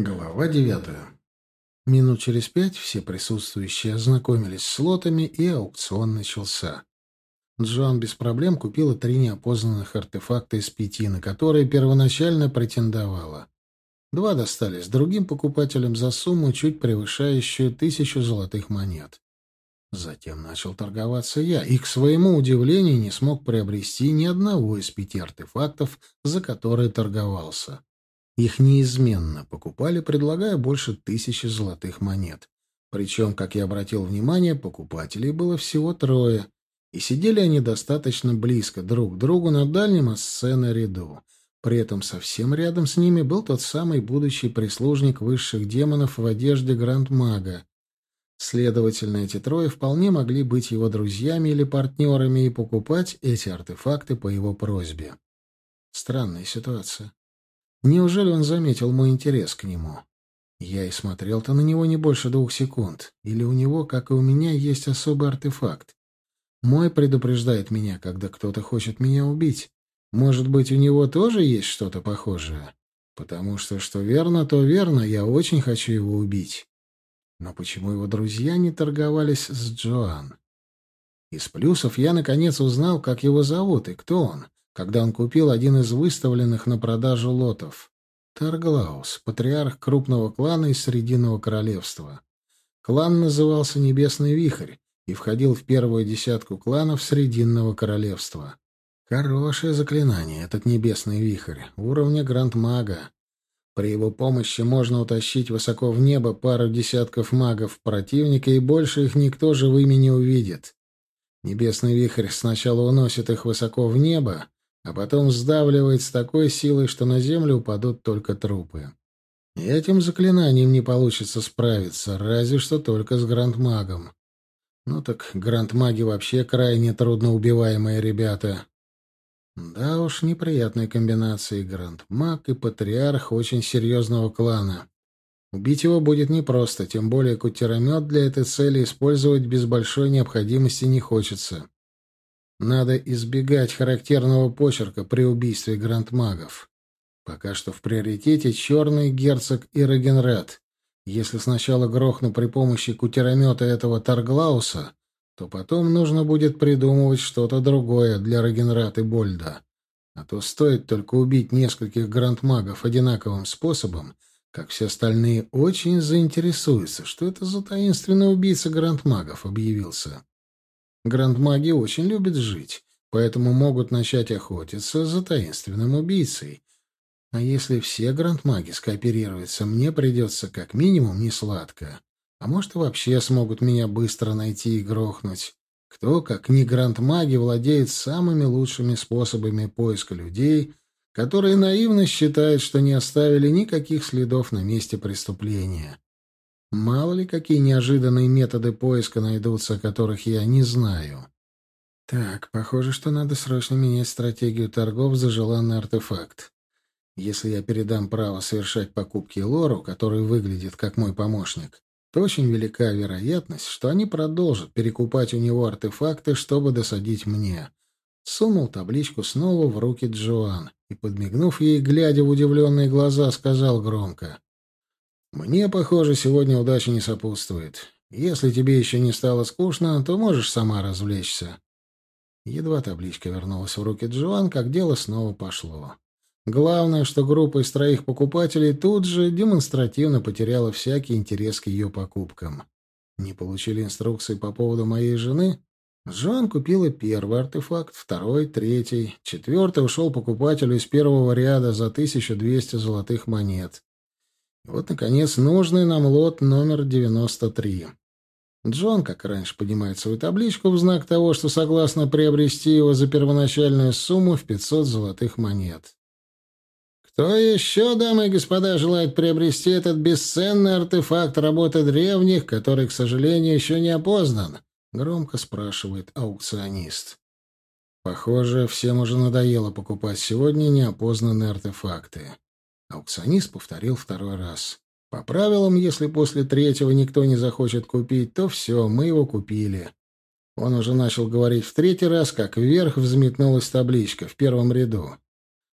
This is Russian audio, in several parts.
Глава девятая. Минут через пять все присутствующие ознакомились с лотами, и аукцион начался. Джоан без проблем купила три неопознанных артефакта из пяти, на которые первоначально претендовала. Два достались другим покупателям за сумму, чуть превышающую тысячу золотых монет. Затем начал торговаться я, и, к своему удивлению, не смог приобрести ни одного из пяти артефактов, за которые торговался. Их неизменно покупали, предлагая больше тысячи золотых монет. Причем, как я обратил внимание, покупателей было всего трое, и сидели они достаточно близко друг к другу на дальнем от сцены ряду. При этом совсем рядом с ними был тот самый будущий прислужник высших демонов в одежде Гранд-мага. Следовательно, эти трое вполне могли быть его друзьями или партнерами и покупать эти артефакты по его просьбе. Странная ситуация. Неужели он заметил мой интерес к нему? Я и смотрел-то на него не больше двух секунд. Или у него, как и у меня, есть особый артефакт. Мой предупреждает меня, когда кто-то хочет меня убить. Может быть, у него тоже есть что-то похожее? Потому что, что верно, то верно, я очень хочу его убить. Но почему его друзья не торговались с Джоан? Из плюсов я, наконец, узнал, как его зовут и кто он когда он купил один из выставленных на продажу лотов. Тарглаус, патриарх крупного клана из Срединного королевства. Клан назывался Небесный Вихрь и входил в первую десятку кланов Срединного королевства. Хорошее заклинание, этот Небесный Вихрь, уровня Гранд-мага. При его помощи можно утащить высоко в небо пару десятков магов противника, и больше их никто живыми не увидит. Небесный вихрь сначала уносит их высоко в небо, а потом сдавливает с такой силой, что на землю упадут только трупы. И этим заклинанием не получится справиться, разве что только с грандмагом. Ну так грандмаги вообще крайне трудноубиваемые ребята. Да уж, неприятные комбинации. Грандмаг и патриарх очень серьезного клана. Убить его будет непросто, тем более кутеромет для этой цели использовать без большой необходимости не хочется. Надо избегать характерного почерка при убийстве грандмагов. Пока что в приоритете черный герцог и Регенрад. Если сначала грохну при помощи кутеромета этого Тарглауса, то потом нужно будет придумывать что-то другое для Регенрад и Больда. А то стоит только убить нескольких грандмагов одинаковым способом, как все остальные очень заинтересуются, что это за таинственный убийца грандмагов объявился. Грандмаги очень любят жить, поэтому могут начать охотиться за таинственным убийцей. А если все грандмаги скооперируются, мне придется как минимум не сладко. А может, вообще смогут меня быстро найти и грохнуть. Кто, как не грандмаги, владеет самыми лучшими способами поиска людей, которые наивно считают, что не оставили никаких следов на месте преступления. Мало ли, какие неожиданные методы поиска найдутся, о которых я не знаю. Так, похоже, что надо срочно менять стратегию торгов за желанный артефакт. Если я передам право совершать покупки Лору, который выглядит как мой помощник, то очень велика вероятность, что они продолжат перекупать у него артефакты, чтобы досадить мне. Сунул табличку снова в руки Джоан и, подмигнув ей, глядя в удивленные глаза, сказал громко. Мне, похоже, сегодня удача не сопутствует. Если тебе еще не стало скучно, то можешь сама развлечься. Едва табличка вернулась в руки Джоан, как дело снова пошло. Главное, что группа из троих покупателей тут же демонстративно потеряла всякий интерес к ее покупкам. Не получили инструкции по поводу моей жены? Джоан купила первый артефакт, второй, третий. Четвертый ушел покупателю из первого ряда за 1200 золотых монет. Вот, наконец, нужный нам лот номер 93. Джон, как раньше, поднимает свою табличку в знак того, что согласно приобрести его за первоначальную сумму в 500 золотых монет. Кто еще, дамы и господа, желает приобрести этот бесценный артефакт работы древних, который, к сожалению, еще не опознан? Громко спрашивает аукционист. Похоже, всем уже надоело покупать сегодня неопознанные артефакты. Аукционист повторил второй раз. По правилам, если после третьего никто не захочет купить, то все, мы его купили. Он уже начал говорить в третий раз, как вверх взметнулась табличка в первом ряду.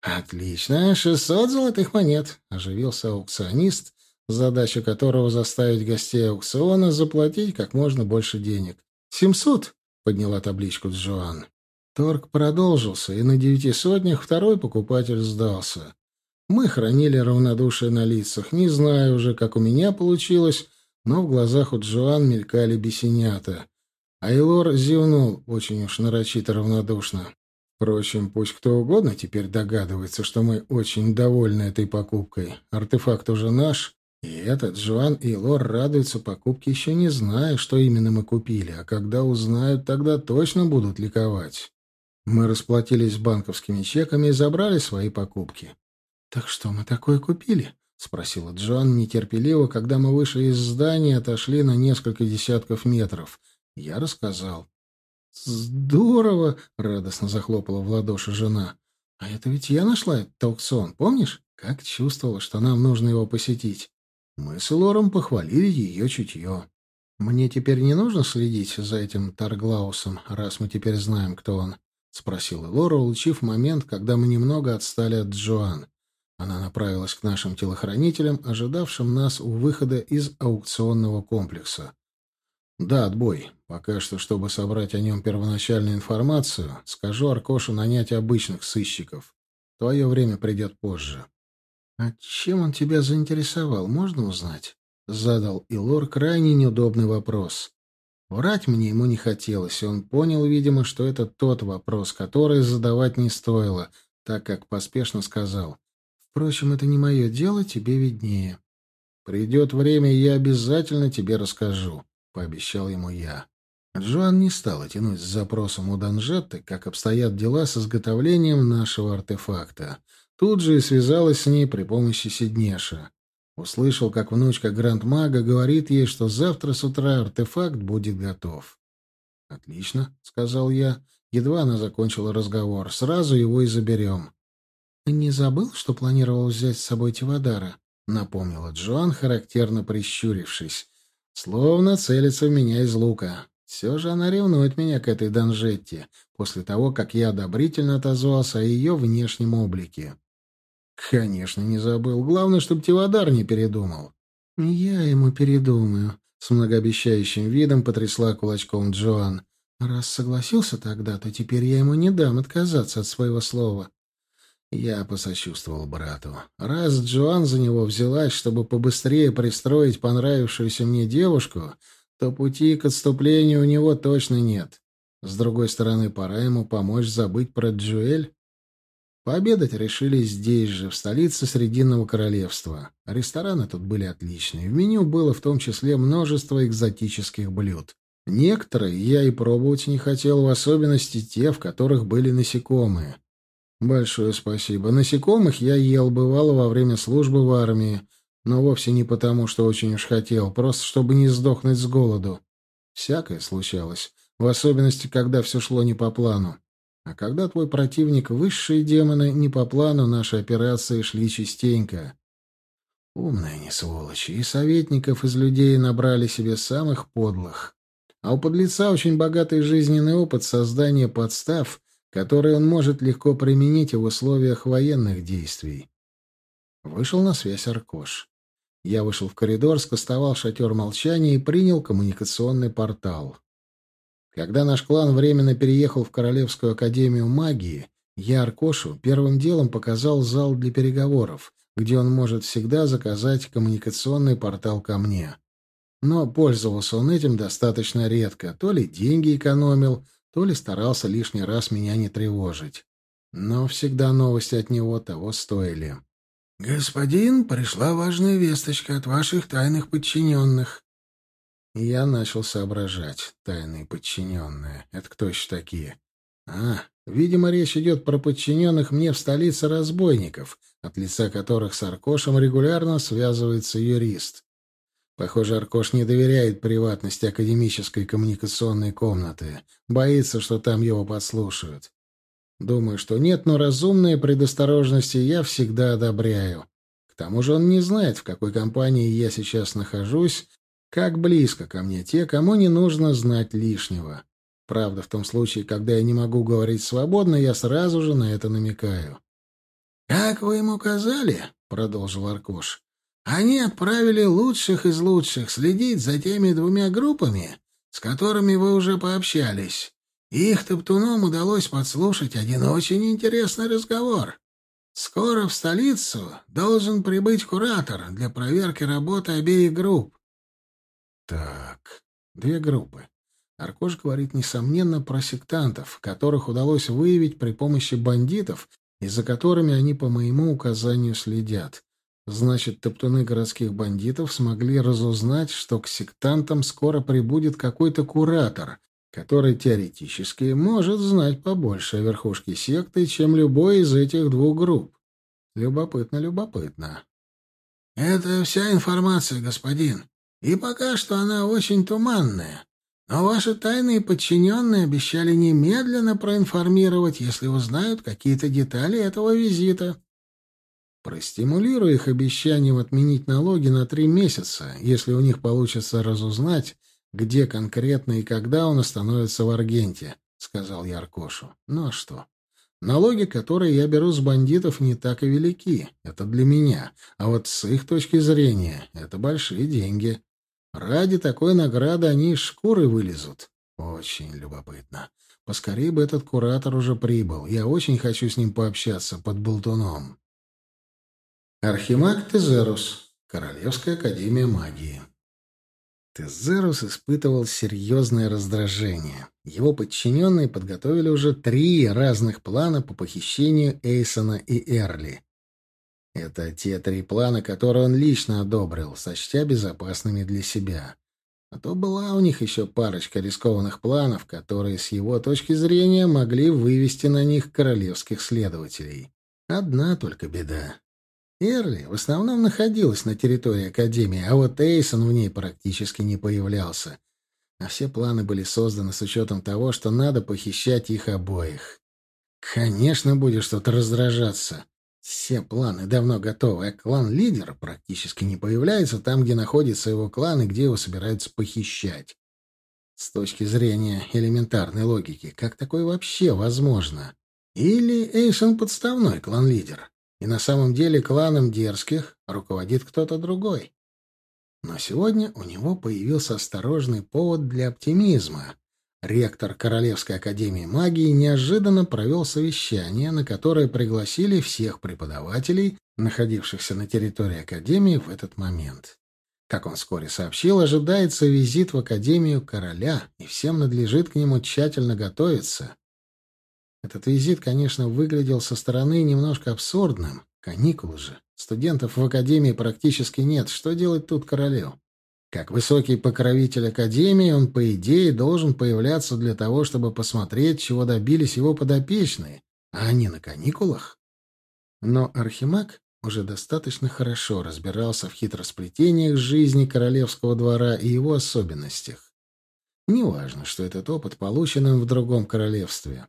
«Отлично, шестьсот золотых монет», — оживился аукционист, задача которого заставить гостей аукциона заплатить как можно больше денег. «Семьсот!» — подняла табличку Джоан. Торг продолжился, и на девяти сотнях второй покупатель сдался. Мы хранили равнодушие на лицах. Не знаю уже, как у меня получилось, но в глазах у Джоан мелькали бесенята. Айлор зевнул очень уж нарочито равнодушно. Впрочем, пусть кто угодно теперь догадывается, что мы очень довольны этой покупкой. Артефакт уже наш, и этот Джоан и Лор радуются покупке, еще не зная, что именно мы купили, а когда узнают, тогда точно будут ликовать. Мы расплатились банковскими чеками и забрали свои покупки. «Так что мы такое купили?» — спросила Джоан нетерпеливо, когда мы вышли из здания и отошли на несколько десятков метров. Я рассказал. «Здорово!» — радостно захлопала в ладоши жена. «А это ведь я нашла этот аукцион, помнишь? Как чувствовала, что нам нужно его посетить. Мы с Лором похвалили ее чутье. Мне теперь не нужно следить за этим Тарглаусом, раз мы теперь знаем, кто он?» — спросила Лора, улучив момент, когда мы немного отстали от Джоан. Она направилась к нашим телохранителям, ожидавшим нас у выхода из аукционного комплекса. «Да, отбой. Пока что, чтобы собрать о нем первоначальную информацию, скажу Аркошу нанять обычных сыщиков. Твое время придет позже». «А чем он тебя заинтересовал, можно узнать?» — задал Илор крайне неудобный вопрос. Врать мне ему не хотелось, и он понял, видимо, что это тот вопрос, который задавать не стоило, так как поспешно сказал. «Впрочем, это не мое дело, тебе виднее. Придет время, я обязательно тебе расскажу пообещал ему я. Джоан не стала тянуть с запросом у Данжетты, как обстоят дела с изготовлением нашего артефакта. Тут же и связалась с ней при помощи Сиднеша. Услышал, как внучка Гранд-мага говорит ей, что завтра с утра артефакт будет готов. «Отлично», — сказал я. Едва она закончила разговор. «Сразу его и заберем». «Не забыл, что планировал взять с собой Тивадара?» — напомнила Джоан, характерно прищурившись. Словно целится в меня из лука. Все же она ревнует меня к этой Данжетте, после того, как я одобрительно отозвался о ее внешнем облике. Конечно, не забыл. Главное, чтобы Тивадар не передумал. Я ему передумаю. С многообещающим видом потрясла кулачком Джоан. Раз согласился тогда, то теперь я ему не дам отказаться от своего слова. Я посочувствовал брату. Раз Джоан за него взялась, чтобы побыстрее пристроить понравившуюся мне девушку, то пути к отступлению у него точно нет. С другой стороны, пора ему помочь забыть про Джуэль. Пообедать решили здесь же, в столице Срединного Королевства. Рестораны тут были отличные. В меню было в том числе множество экзотических блюд. Некоторые я и пробовать не хотел, в особенности те, в которых были насекомые. Большое спасибо. Насекомых я ел, бывало, во время службы в армии, но вовсе не потому, что очень уж хотел, просто чтобы не сдохнуть с голоду. Всякое случалось, в особенности, когда все шло не по плану. А когда твой противник — высшие демоны, не по плану наши операции шли частенько. Умные они сволочи, и советников из людей набрали себе самых подлых. А у подлеца очень богатый жизненный опыт создания подстав — который он может легко применить в условиях военных действий. Вышел на связь Аркош. Я вышел в коридор, скостовал шатер молчания и принял коммуникационный портал. Когда наш клан временно переехал в Королевскую академию магии, я Аркошу первым делом показал зал для переговоров, где он может всегда заказать коммуникационный портал ко мне. Но пользовался он этим достаточно редко, то ли деньги экономил, то ли старался лишний раз меня не тревожить. Но всегда новости от него того стоили. «Господин, пришла важная весточка от ваших тайных подчиненных». Я начал соображать. Тайные подчиненные. Это кто еще такие? А, видимо, речь идет про подчиненных мне в столице разбойников, от лица которых с Аркошем регулярно связывается юрист. Похоже, Аркош не доверяет приватности академической коммуникационной комнаты. Боится, что там его подслушают. Думаю, что нет, но разумные предосторожности я всегда одобряю. К тому же он не знает, в какой компании я сейчас нахожусь, как близко ко мне те, кому не нужно знать лишнего. Правда, в том случае, когда я не могу говорить свободно, я сразу же на это намекаю. — Как вы ему сказали, — продолжил Аркош, Они отправили лучших из лучших следить за теми двумя группами, с которыми вы уже пообщались. Их топтунам удалось подслушать один очень интересный разговор. Скоро в столицу должен прибыть куратор для проверки работы обеих групп. Так, две группы. Аркош говорит, несомненно, про сектантов, которых удалось выявить при помощи бандитов и за которыми они по моему указанию следят. Значит, топтуны городских бандитов смогли разузнать, что к сектантам скоро прибудет какой-то куратор, который теоретически может знать побольше о верхушке секты, чем любой из этих двух групп. Любопытно, любопытно. Это вся информация, господин. И пока что она очень туманная. Но ваши тайные подчиненные обещали немедленно проинформировать, если узнают какие-то детали этого визита. Простимулирую их обещанием отменить налоги на три месяца, если у них получится разузнать, где конкретно и когда он остановится в Аргенте, — сказал я Аркошу. Ну а что? Налоги, которые я беру с бандитов, не так и велики. Это для меня. А вот с их точки зрения это большие деньги. Ради такой награды они из шкуры вылезут. Очень любопытно. Поскорее бы этот куратор уже прибыл. Я очень хочу с ним пообщаться под болтуном. Архимаг Тезерус. Королевская академия магии. Тезерус испытывал серьезное раздражение. Его подчиненные подготовили уже три разных плана по похищению Эйсона и Эрли. Это те три плана, которые он лично одобрил, сочтя безопасными для себя. А то была у них еще парочка рискованных планов, которые с его точки зрения могли вывести на них королевских следователей. Одна только беда. Эрли в основном находилась на территории Академии, а вот Эйсон в ней практически не появлялся. А все планы были созданы с учетом того, что надо похищать их обоих. Конечно, будет что-то раздражаться. Все планы давно готовы, а клан-лидер практически не появляется там, где находится его клан и где его собираются похищать. С точки зрения элементарной логики, как такое вообще возможно? Или Эйсон подставной клан-лидер? И на самом деле кланом дерзких руководит кто-то другой. Но сегодня у него появился осторожный повод для оптимизма. Ректор Королевской академии магии неожиданно провел совещание, на которое пригласили всех преподавателей, находившихся на территории академии в этот момент. Как он вскоре сообщил, ожидается визит в Академию Короля, и всем надлежит к нему тщательно готовиться. Этот визит, конечно, выглядел со стороны немножко абсурдным. Каникулы же. Студентов в академии практически нет. Что делать тут королю? Как высокий покровитель академии, он, по идее, должен появляться для того, чтобы посмотреть, чего добились его подопечные. А они на каникулах? Но Архимаг уже достаточно хорошо разбирался в хитросплетениях жизни королевского двора и его особенностях. Неважно, что этот опыт получен им в другом королевстве.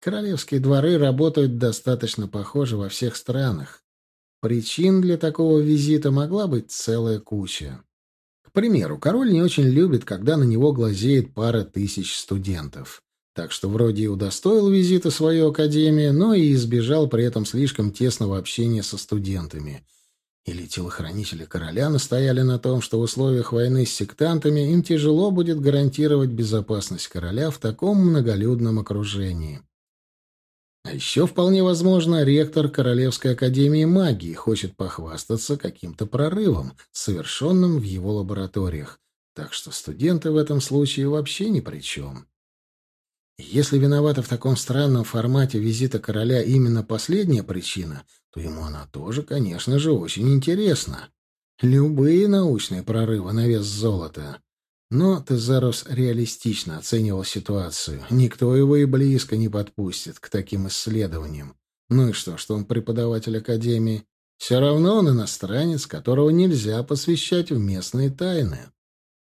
Королевские дворы работают достаточно похоже во всех странах. Причин для такого визита могла быть целая куча. К примеру, король не очень любит, когда на него глазеет пара тысяч студентов. Так что вроде и удостоил визита свою академию, но и избежал при этом слишком тесного общения со студентами. Или телохранители короля настояли на том, что в условиях войны с сектантами им тяжело будет гарантировать безопасность короля в таком многолюдном окружении. А еще вполне возможно, ректор Королевской академии магии хочет похвастаться каким-то прорывом, совершенным в его лабораториях. Так что студенты в этом случае вообще ни при чем. Если виновата в таком странном формате визита короля именно последняя причина, то ему она тоже, конечно же, очень интересна. Любые научные прорывы на вес золота. Но Тезарус реалистично оценивал ситуацию. Никто его и близко не подпустит к таким исследованиям. Ну и что, что он преподаватель Академии? Все равно он иностранец, которого нельзя посвящать в местные тайны.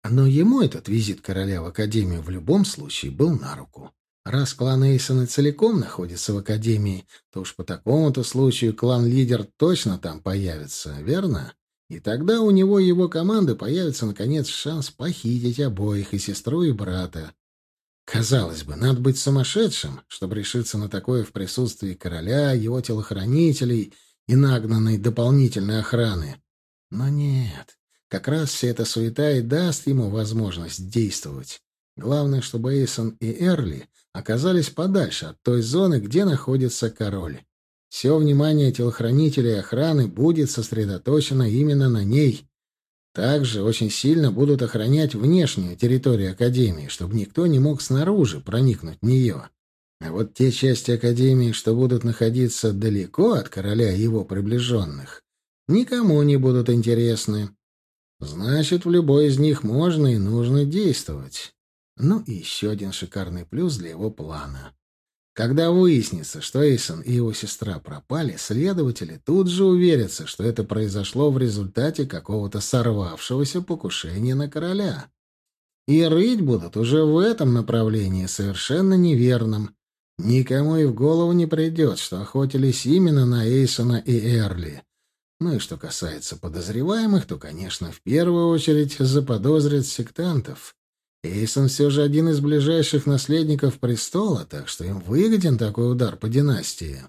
Но ему этот визит короля в Академию в любом случае был на руку. Раз клан Эйсона целиком находится в Академии, то уж по такому-то случаю клан-лидер точно там появится, верно? И тогда у него и его команды появится, наконец, шанс похитить обоих, и сестру, и брата. Казалось бы, надо быть сумасшедшим, чтобы решиться на такое в присутствии короля, его телохранителей и нагнанной дополнительной охраны. Но нет, как раз вся эта суета и даст ему возможность действовать. Главное, чтобы Эйсон и Эрли оказались подальше от той зоны, где находится король. Все внимание телохранителей и охраны будет сосредоточено именно на ней. Также очень сильно будут охранять внешнюю территорию Академии, чтобы никто не мог снаружи проникнуть в нее. А вот те части Академии, что будут находиться далеко от короля и его приближенных, никому не будут интересны. Значит, в любой из них можно и нужно действовать. Ну и еще один шикарный плюс для его плана. Когда выяснится, что Эйсон и его сестра пропали, следователи тут же уверятся, что это произошло в результате какого-то сорвавшегося покушения на короля. И рыть будут уже в этом направлении совершенно неверным. Никому и в голову не придет, что охотились именно на Эйсона и Эрли. Ну и что касается подозреваемых, то, конечно, в первую очередь заподозрят сектантов. Эйсон все же один из ближайших наследников престола, так что им выгоден такой удар по династии.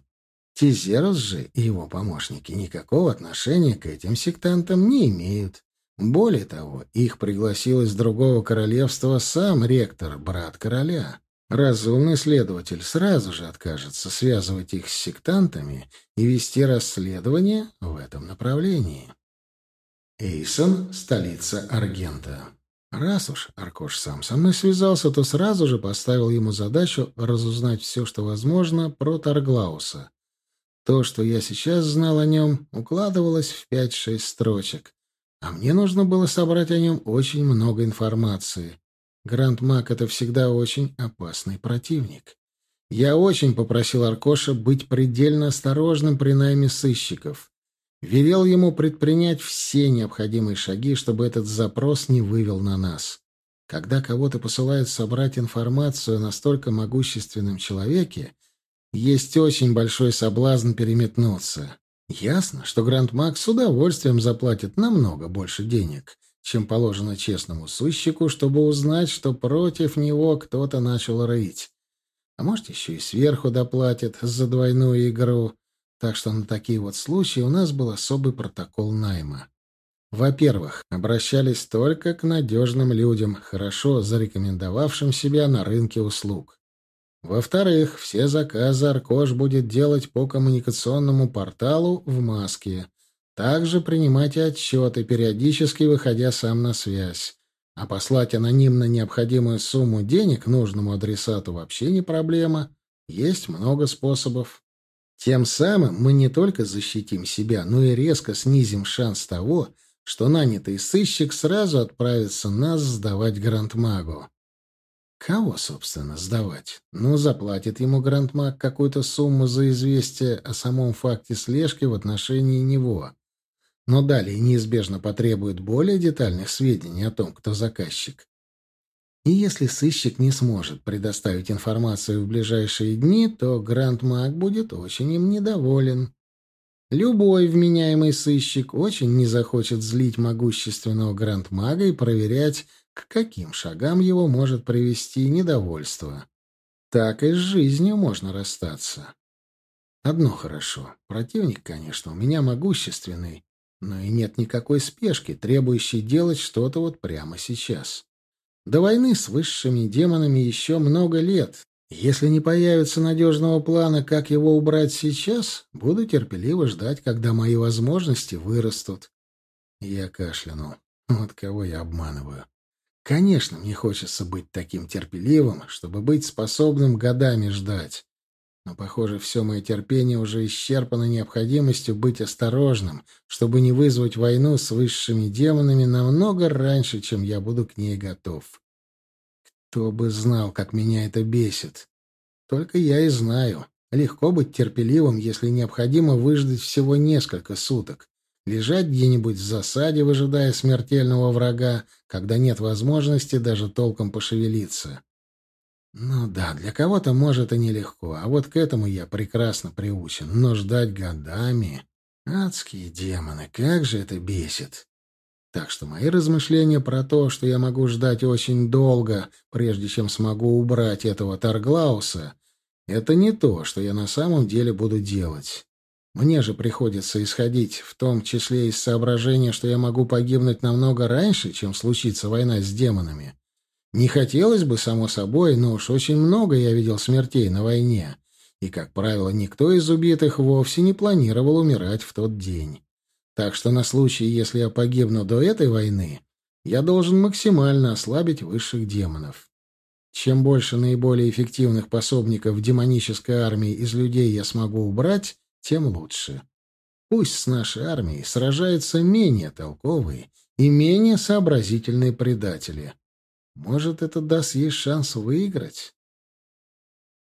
Тизерус же и его помощники никакого отношения к этим сектантам не имеют. Более того, их пригласил из другого королевства сам ректор, брат короля. Разумный следователь сразу же откажется связывать их с сектантами и вести расследование в этом направлении. Эйсон — столица Аргента. Раз уж Аркош сам со мной связался, то сразу же поставил ему задачу разузнать все, что возможно, про Тарглауса. То, что я сейчас знал о нем, укладывалось в пять-шесть строчек. А мне нужно было собрать о нем очень много информации. Гранд Мак — это всегда очень опасный противник. Я очень попросил Аркоша быть предельно осторожным при найме сыщиков велел ему предпринять все необходимые шаги, чтобы этот запрос не вывел на нас. Когда кого-то посылают собрать информацию о настолько могущественном человеке, есть очень большой соблазн переметнуться. Ясно, что Гранд Мак с удовольствием заплатит намного больше денег, чем положено честному сыщику, чтобы узнать, что против него кто-то начал рыть. А может, еще и сверху доплатит за двойную игру. Так что на такие вот случаи у нас был особый протокол найма. Во-первых, обращались только к надежным людям, хорошо зарекомендовавшим себя на рынке услуг. Во-вторых, все заказы Аркош будет делать по коммуникационному порталу в маске. Также принимать отчеты, периодически выходя сам на связь. А послать анонимно необходимую сумму денег нужному адресату вообще не проблема. Есть много способов. Тем самым мы не только защитим себя, но и резко снизим шанс того, что нанятый сыщик сразу отправится нас сдавать Грандмагу. Кого, собственно, сдавать? Ну, заплатит ему Грандмаг какую-то сумму за известие о самом факте слежки в отношении него. Но далее неизбежно потребует более детальных сведений о том, кто заказчик. И если сыщик не сможет предоставить информацию в ближайшие дни, то Гранд Маг будет очень им недоволен. Любой вменяемый сыщик очень не захочет злить могущественного Гранд Мага и проверять, к каким шагам его может привести недовольство. Так и с жизнью можно расстаться. Одно хорошо. Противник, конечно, у меня могущественный, но и нет никакой спешки, требующей делать что-то вот прямо сейчас. До войны с высшими демонами еще много лет. Если не появится надежного плана, как его убрать сейчас, буду терпеливо ждать, когда мои возможности вырастут. Я кашлянул. Вот кого я обманываю. Конечно, мне хочется быть таким терпеливым, чтобы быть способным годами ждать. Но, похоже, все мое терпение уже исчерпано необходимостью быть осторожным, чтобы не вызвать войну с высшими демонами намного раньше, чем я буду к ней готов. Кто бы знал, как меня это бесит. Только я и знаю. Легко быть терпеливым, если необходимо выждать всего несколько суток. Лежать где-нибудь в засаде, выжидая смертельного врага, когда нет возможности даже толком пошевелиться. Ну да, для кого-то, может, и нелегко, а вот к этому я прекрасно приучен. Но ждать годами... Адские демоны, как же это бесит! Так что мои размышления про то, что я могу ждать очень долго, прежде чем смогу убрать этого Тарглауса, это не то, что я на самом деле буду делать. Мне же приходится исходить в том числе из соображения, что я могу погибнуть намного раньше, чем случится война с демонами. Не хотелось бы, само собой, но уж очень много я видел смертей на войне. И, как правило, никто из убитых вовсе не планировал умирать в тот день. Так что на случай, если я погибну до этой войны, я должен максимально ослабить высших демонов. Чем больше наиболее эффективных пособников демонической армии из людей я смогу убрать, тем лучше. Пусть с нашей армией сражаются менее толковые и менее сообразительные предатели. Может, это даст ей шанс выиграть.